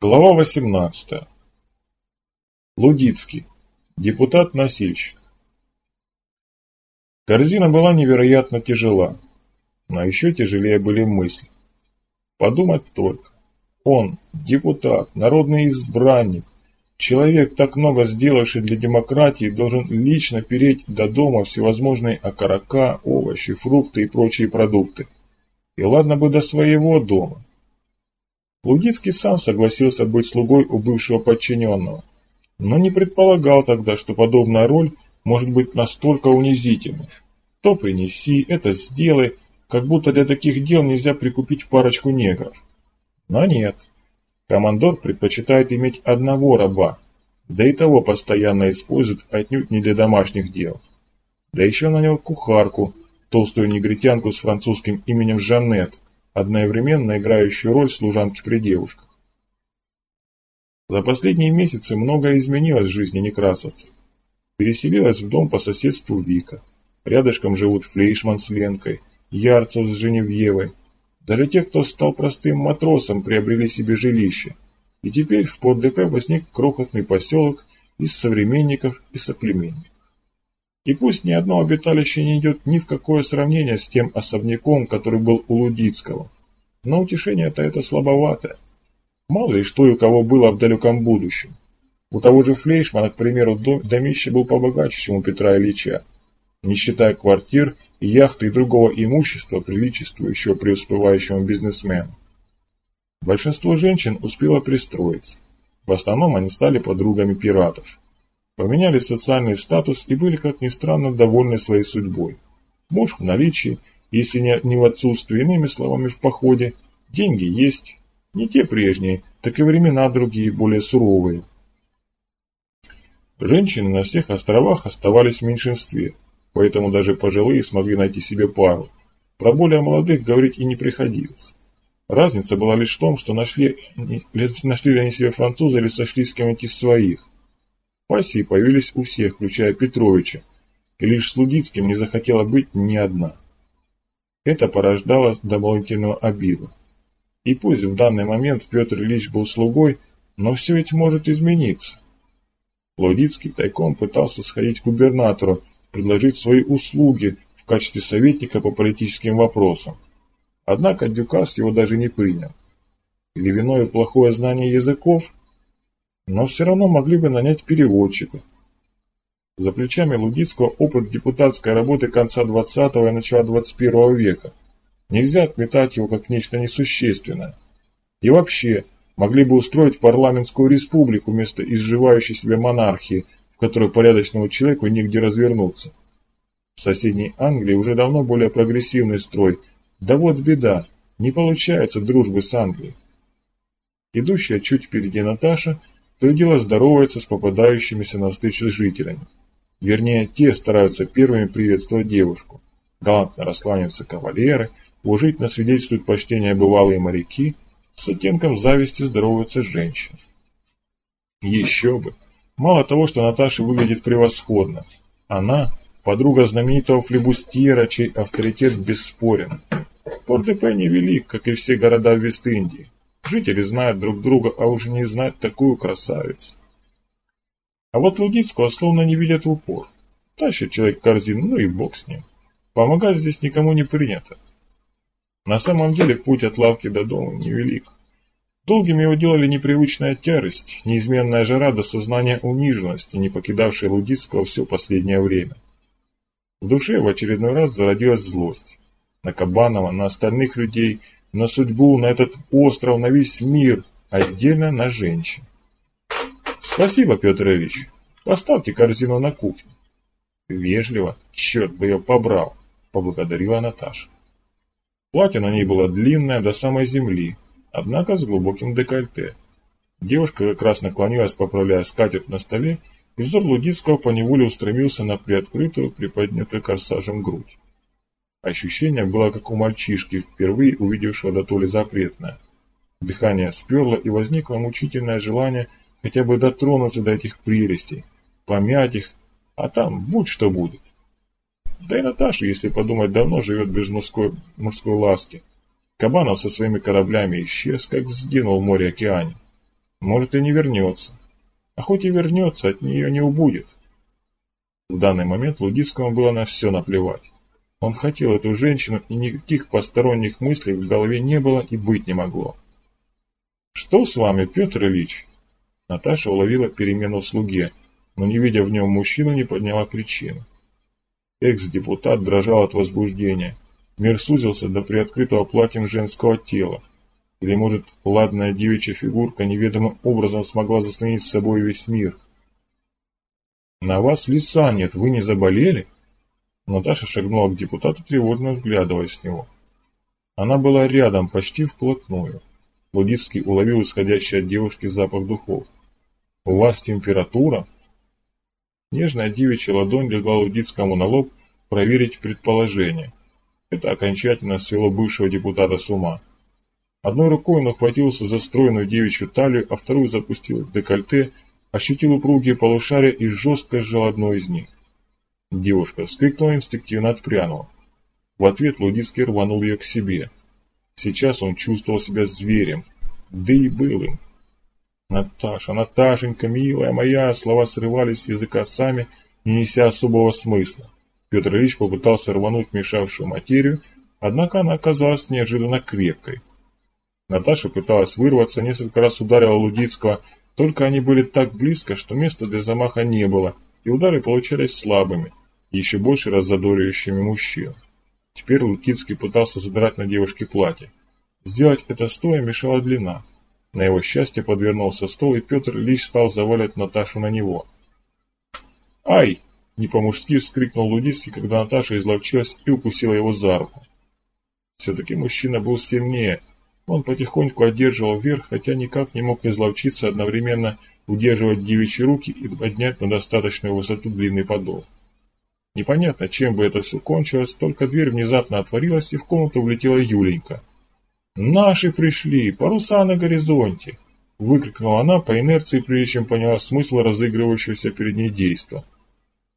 Глава 18. Лудицкий. Депутат-носильщик. Корзина была невероятно тяжела, но еще тяжелее были мысли. Подумать только. Он, депутат, народный избранник, человек, так много сделавший для демократии, должен лично переть до дома всевозможные окорока, овощи, фрукты и прочие продукты. И ладно бы до своего дома, Лудицкий сам согласился быть слугой у бывшего подчиненного, но не предполагал тогда, что подобная роль может быть настолько унизительной. То принеси, это сделай, как будто для таких дел нельзя прикупить парочку негров. Но нет. Командор предпочитает иметь одного раба, да и того постоянно использует отнюдь не для домашних дел. Да еще нанял кухарку, толстую негритянку с французским именем Жанет, одновременно играющую роль служанки при девушках. За последние месяцы многое изменилось в жизни некрасовцев. Переселилась в дом по соседству Вика. Рядышком живут Флейшман с Ленкой, Ярцев с Женевьевой. Даже те, кто стал простым матросом, приобрели себе жилище. И теперь в Порт-ДП возник крохотный поселок из современников и соплеменников. И пусть ни одно обиталище не идет ни в какое сравнение с тем особняком, который был у Лудицкого, но утешение-то это слабовато. Мало ли что и у кого было в далеком будущем. У того же Флейшмана, к примеру, домище был побогаче, чем у Петра Ильича, не считая квартир, яхты и другого имущества, приличествующего преуспевающему бизнесмену. Большинство женщин успело пристроиться. В основном они стали подругами пиратов поменяли социальный статус и были, как ни странно, довольны своей судьбой. Муж в наличии, если не в отсутствии, иными словами, в походе, деньги есть, не те прежние, так и времена другие, более суровые. Женщины на всех островах оставались в меньшинстве, поэтому даже пожилые смогли найти себе пару. Про более молодых говорить и не приходилось. Разница была лишь в том, что нашли, нашли ли они себе француза или сошли с кем-нибудь из своих. Пассии появились у всех, включая Петровича, и лишь с не захотела быть ни одна. Это порождало дополнительную обиду. И пусть в данный момент Петр Ильич был слугой, но все ведь может измениться. Лудицкий тайком пытался сходить к губернатору, предложить свои услуги в качестве советника по политическим вопросам. Однако Дюкас его даже не принял. Или виной плохое знание языков – но все равно могли бы нанять переводчика. За плечами Лудицкого опыт депутатской работы конца 20 и начала 21 века. Нельзя отметать его как нечто несущественное. И вообще, могли бы устроить парламентскую республику вместо изживающей себя монархии, в которой порядочному человеку негде развернуться. В соседней Англии уже давно более прогрессивный строй. Да вот беда, не получается дружбы с Англией. Идущая чуть впереди Наташа – то и дело здоровается с попадающимися на встречу жителями. Вернее, те стараются первыми приветствовать девушку. Галантно раскланяются кавалеры, уважительно свидетельствуют почтение бывалые моряки, с оттенком зависти здороваются женщины. Еще бы! Мало того, что Наташа выглядит превосходно, она – подруга знаменитого флебустьера, чей авторитет бесспорен. Порт-де-Пе невелик, как и все города в Вест-Индии. Жители знают друг друга, а уже не знать такую красавицу. А вот Лудицкого словно не видят в упор. Тащит человек корзину, ну и бог с ним. Помогать здесь никому не принято. На самом деле путь от лавки до дома невелик. Долгим его делали непривычная тярость, неизменная жара до сознания униженности, не покидавшая Лудицкого все последнее время. В душе в очередной раз зародилась злость. На Кабанова, на остальных людей – на судьбу, на этот остров, на весь мир, отдельно на женщин. Спасибо, Петр Ильич. Поставьте корзину на кухню. Вежливо, черт бы ее побрал, поблагодарила Наташа. Платье на ней было длинное до самой земли, однако с глубоким декольте. Девушка как раз наклонилась, поправляя скатерть на столе, и взор Лудицкого поневоле устремился на приоткрытую, приподнятую корсажем грудь. Ощущение было как у мальчишки, впервые увидевшего до то запретное. Дыхание сперло, и возникло мучительное желание хотя бы дотронуться до этих прелестей, помять их, а там будь что будет. Да и Наташа, если подумать, давно живет без мужской, мужской ласки. Кабанов со своими кораблями исчез, как сгинул в море-океане. Может и не вернется. А хоть и вернется, от нее не убудет. В данный момент Лудицкому было на все наплевать. Он хотел эту женщину, и никаких посторонних мыслей в голове не было и быть не могло. «Что с вами, Петр Ильич?» Наташа уловила перемену в слуге, но не видя в нем мужчину, не подняла причину. Экс-депутат дрожал от возбуждения. Мир сузился до приоткрытого платьем женского тела. Или, может, ладная девичья фигурка неведомым образом смогла заслонить с собой весь мир. «На вас лица нет, вы не заболели?» Наташа шагнула к депутату, тревожно взглядывая с него. Она была рядом, почти вплотную. Лудицкий уловил исходящий от девушки запах духов. «У вас температура?» Нежная девичья ладонь легла Лудицкому на лоб проверить предположение. Это окончательно свело бывшего депутата с ума. Одной рукой он ухватился за стройную девичью талию, а вторую запустил в декольте, ощутил упругие полушария и жестко сжал одно из них. Девушка вскрикнула инстинктивно отпрянула. В ответ Лудицкий рванул ее к себе. Сейчас он чувствовал себя зверем, да и был им. «Наташа, Наташенька, милая моя!» Слова срывались с языка сами, не неся особого смысла. Петр Ильич попытался рвануть мешавшую материю, однако она оказалась неожиданно крепкой. Наташа пыталась вырваться, несколько раз ударила Лудицкого, только они были так близко, что места для замаха не было, и удары получались слабыми еще больше раззадоривающими мужчин. Теперь Лукицкий пытался задрать на девушке платье. Сделать это стоя мешала длина. На его счастье подвернулся стол, и Петр Ильич стал заваливать Наташу на него. «Ай!» – не по-мужски вскрикнул Лудицкий, когда Наташа изловчилась и укусила его за руку. Все-таки мужчина был сильнее. Он потихоньку одерживал верх, хотя никак не мог изловчиться одновременно удерживать девичьи руки и поднять на достаточную высоту длинный подол. Непонятно, чем бы это все кончилось, только дверь внезапно отворилась, и в комнату влетела Юленька. «Наши пришли! Паруса на горизонте!» Выкрикнула она по инерции, прежде чем поняла смысл разыгрывающегося перед ней действа.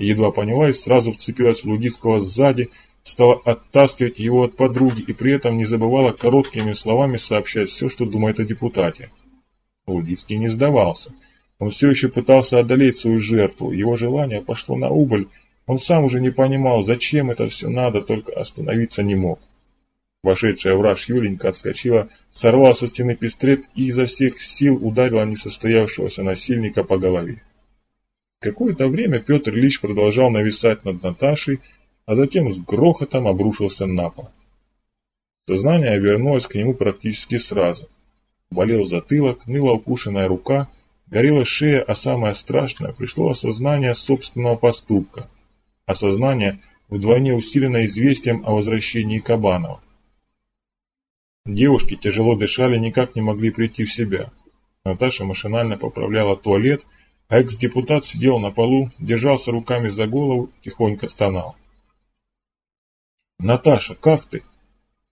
Едва поняла и сразу вцепилась в Лудицкого сзади, стала оттаскивать его от подруги и при этом не забывала короткими словами сообщать все, что думает о депутате. Лудицкий не сдавался. Он все еще пытался одолеть свою жертву, его желание пошло на убыль, он сам уже не понимал, зачем это все надо, только остановиться не мог. Вошедшая враж Юленька отскочила, сорвала со стены пистолет и изо всех сил ударила несостоявшегося насильника по голове. Какое-то время Петр Ильич продолжал нависать над Наташей, а затем с грохотом обрушился на пол. Сознание вернулось к нему практически сразу. Болел затылок, ныла укушенная рука, горела шея, а самое страшное, пришло осознание собственного поступка – Осознание вдвойне усилено известием о возвращении Кабанова. Девушки тяжело дышали, никак не могли прийти в себя. Наташа машинально поправляла туалет, а экс-депутат сидел на полу, держался руками за голову, тихонько стонал. «Наташа, как ты?»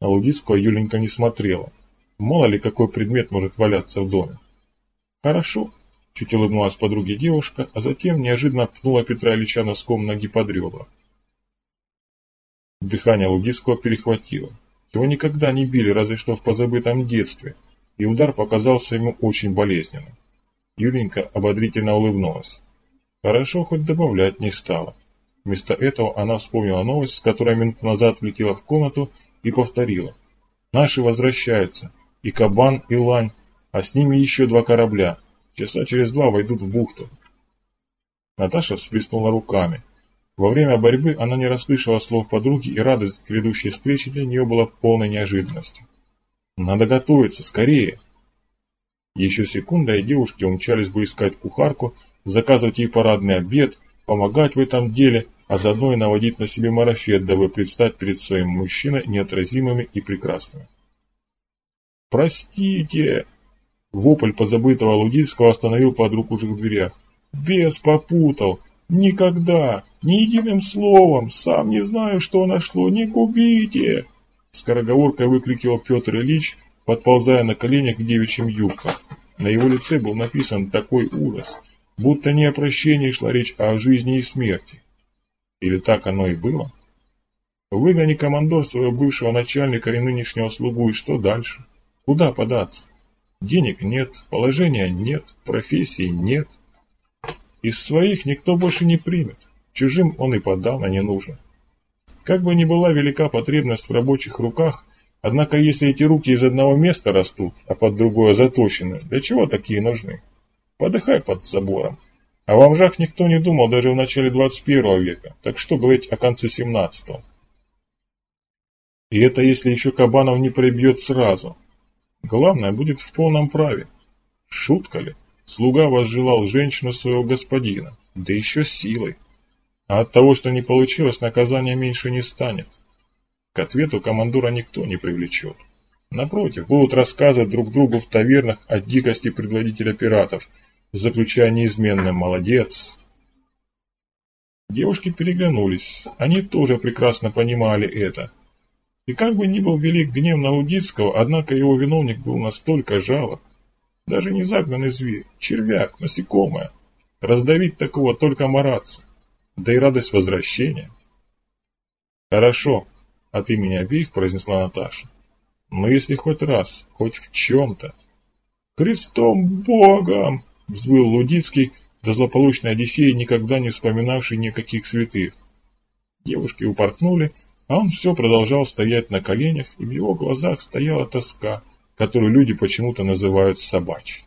На Лудицкого Юленька не смотрела. Мало ли какой предмет может валяться в доме. «Хорошо», Чуть улыбнулась подруге девушка, а затем неожиданно пнула Петра Ильича носком ноги под ребра. Дыхание Лугицкого перехватило. Его никогда не били, разве что в позабытом детстве, и удар показался ему очень болезненным. Юленька ободрительно улыбнулась. Хорошо, хоть добавлять не стала. Вместо этого она вспомнила новость, с которой минуту назад влетела в комнату и повторила. Наши возвращаются, и Кабан, и Лань, а с ними еще два корабля, Часа через два войдут в бухту. Наташа всплеснула руками. Во время борьбы она не расслышала слов подруги, и радость грядущей встречи для нее была полной неожиданностью. «Надо готовиться, скорее!» Еще секунда, и девушки умчались бы искать кухарку, заказывать ей парадный обед, помогать в этом деле, а заодно и наводить на себе марафет, дабы предстать перед своим мужчиной неотразимыми и прекрасными. «Простите!» Вопль позабытого Лудицкого остановил подруг уже в дверях. «Бес попутал! Никогда! Ни единым словом! Сам не знаю, что нашло! Не губите!» Скороговоркой выкрикивал Петр Ильич, подползая на коленях к девичьим юбкам. На его лице был написан такой ужас, будто не о прощении шла речь, а о жизни и смерти. Или так оно и было? Выгони командор своего бывшего начальника и нынешнего слугу, и что дальше? Куда податься? Денег нет, положения нет, профессии нет. Из своих никто больше не примет, чужим он и подавно не нужен. Как бы ни была велика потребность в рабочих руках, однако если эти руки из одного места растут, а под другое заточены, для чего такие нужны? Подыхай под забором. А в бомжах никто не думал даже в начале 21 века, так что говорить о конце 17 -го. И это если еще Кабанов не прибьет сразу. Главное, будет в полном праве. Шутка ли? Слуга возжелал женщину своего господина, да еще силой. А от того, что не получилось, наказания меньше не станет. К ответу командора никто не привлечет. Напротив, будут рассказывать друг другу в тавернах о дикости предводителя пиратов – заключая неизменно «молодец». Девушки переглянулись, они тоже прекрасно понимали это. И как бы ни был велик гнев на Лудицкого, однако его виновник был настолько жалок. Даже не загнанный зверь, червяк, насекомое. Раздавить такого только мараться. Да и радость возвращения. «Хорошо», — от имени обеих произнесла Наташа. «Но если хоть раз, хоть в чем-то...» «Христом Богом!» Взвыл Лудицкий, до злополучной Одиссеи, никогда не вспоминавший никаких святых. Девушки упорхнули, а он все продолжал стоять на коленях, и в его глазах стояла тоска, которую люди почему-то называют собачьей.